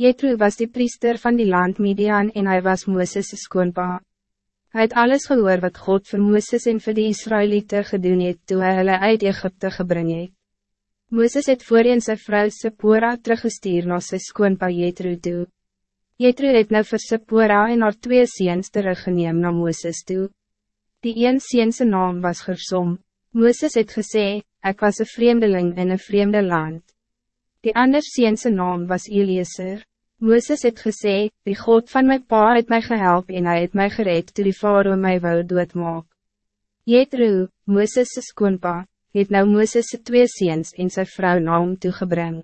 Jethro was die priester van die land Midian en hij was Mooses' skoonpa. Hij het alles gehoor wat God voor Mooses en voor die Israëlieten gedoen het toe hy hulle uit Egypte gebring het. Mooses het voorheen sy vrou Sephora teruggestuur na sy skoonpa Jethro toe. Jethro het nou vir Sephora en haar twee seens teruggeneem na Mooses toe. Die een seense naam was Gersom. Mooses het gesê, ik was een vreemdeling in een vreemde land. Die ander seense naam was Eliezer. Mooses het gesê, die God van mijn pa het mij gehelp en hij het mij gereed toe die vader my wou doodmaak. Jethro, Mooses' skoonpa, het nou Mooses' twee seens en sy vrou na hom toegebring.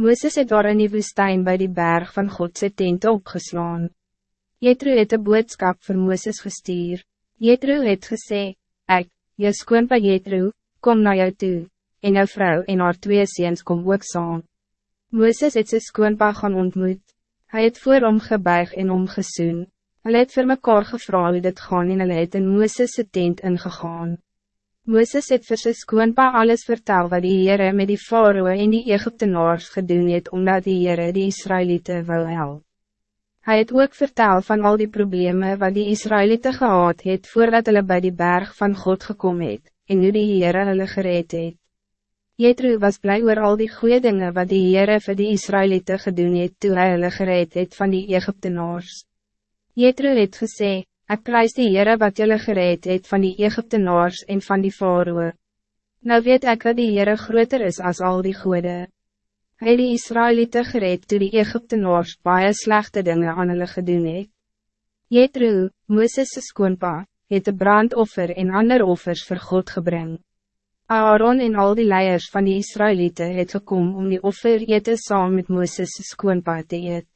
Mooses het daar in die woestijn bij die berg van God sy tent opgeslaan. Jethro het een boodskap voor Mooses gestuur. Jethro het gesê, ek, je skoonpa Jethro, kom naar jou toe, en jou vrou en haar twee seens kom ook saam. Mooses het sy skoonpa gaan ontmoet. Hij het voor hom gebuig en omgesoen. Hulle het vir mekaar gevra hoe dit gaan en hulle het in Mooses' tent ingegaan. Mooses het vir sy skoonpa alles vertel wat die Heere met die Faroe en die Egyptenaars gedoen het, omdat die Heere die Israëlieten wil help. Hij het ook vertel van al die problemen wat die Israëlieten gehad het voordat hulle bij die berg van God gekomen het, en hoe die Heere hulle gereed het. Jethro was blij oor al die goede dingen wat die Heere vir die Israëlieten gedoen het toe hy hulle gereed het van die Egyptenaars. Jethro het gesê, ek prijs die Heere wat julle gereed het van die Egyptenaars en van die Faroe. Nou weet ik dat die Heere groter is als al die goede. Hy het die Israëlieten gereed toe die Egyptenaars baie slechte dingen aan hulle gedoen het. Jethro, Mooses' skoonpa, het de brandoffer en ander offers vir God gebring. Aaron en al die leiers van die Israëlieten het gekom om die offer ete saam met Mooses' skoonpa te eet.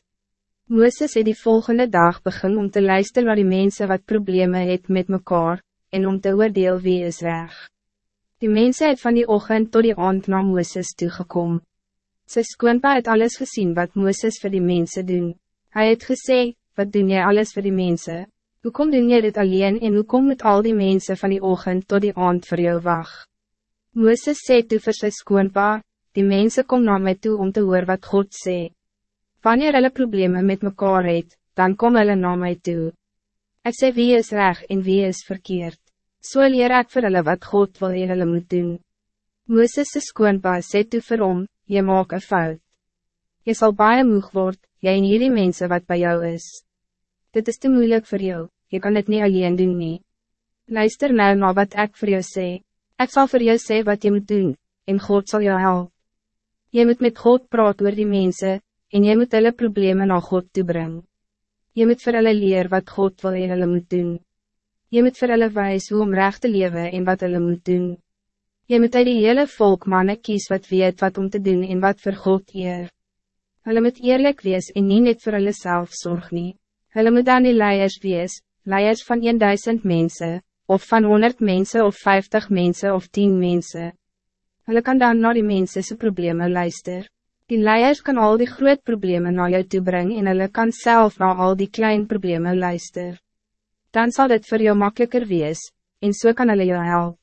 Mooses het die volgende dag begin om te luisteren wat die mensen wat problemen het met mekaar, en om te oordeel wie is weg. Die mensen het van die ochtend tot die aand na Mooses toegekom. Sy skoonpa het alles gezien wat Mooses voor die mensen doen. Hij het gesê, wat doen jij alles voor die mensen? Hoe kom doen jy dit alleen en hoe kom met al die mensen van die ochtend tot die aand voor jou wacht? Mooses sê toe vir sy skoonpa, die mensen kom naar mij toe om te hoor wat God sê. Wanneer hulle problemen met mekaar het, dan kom hulle naar mij toe. Ik sê wie is reg en wie is verkeerd. So leer ek vir hulle wat God wil hier hulle moet doen. Mooses sy skoonpa sê toe vir hom, jy maak een fout. Je zal baie moeg word, jy en hierdie mense wat bij jou is. Dit is te moeilijk voor jou, je kan het niet alleen doen nie. Luister nou na wat ik voor jou zeg. Ik zal voor jou zeggen wat je moet doen, en God zal jou helpen. Je moet met God praten oor die mensen, en je moet alle problemen naar God toe brengen. Je moet voor hulle leer wat God wil en hulle moet doen. Je moet voor hulle wijs hoe om recht te leven en wat hulle moet doen. Je moet uit die hele volk mannen kies wat weet wat om te doen en wat voor God eer. Hulle moet eerlijk wees en niet net voor hulle self zorg nie. Hulle moet dan die leiers wees, leiers van 1000 mensen of van 100 mensen of 50 mensen of 10 mensen. Hulle kan dan naar die mensense problemen luisteren. Die leiers kan al die groot problemen naar jou toe brengen en hulle kan zelf naar al die klein problemen luisteren. Dan zal het voor jou makkelijker wees, en zo so kan hulle jou help.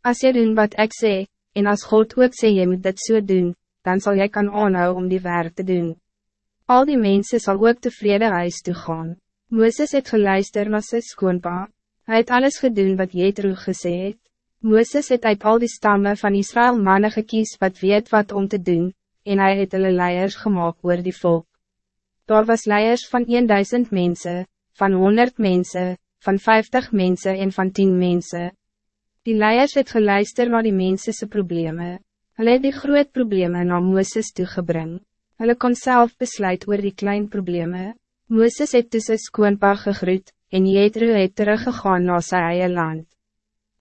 Als je doen wat ik zeg, en als God ook sê jy moet dit so doen, dan zal jij kan aanhou om die werk te doen. Al die mensen zal ook tevreden huis toe gaan. Mooses het geluister na sy skoonpa. Hij het alles gedaan wat Jethro gesê het. Mooses het uit al die stammen van Israël mannen gekies wat weet wat om te doen, en hij het hulle leiers gemaakt oor die volk. Daar was leiers van 1000 mensen, van 100 mensen, van 50 mensen en van 10 mensen. Die leiers het geluister naar die mensense problemen. Hulle het die groot problemen naar Mooses toegebring. Hulle kon zelf besluit oor die klein problemen. Mooses het tussen skoonpa gegroet, en Jethro het teruggegaan na sy eie land.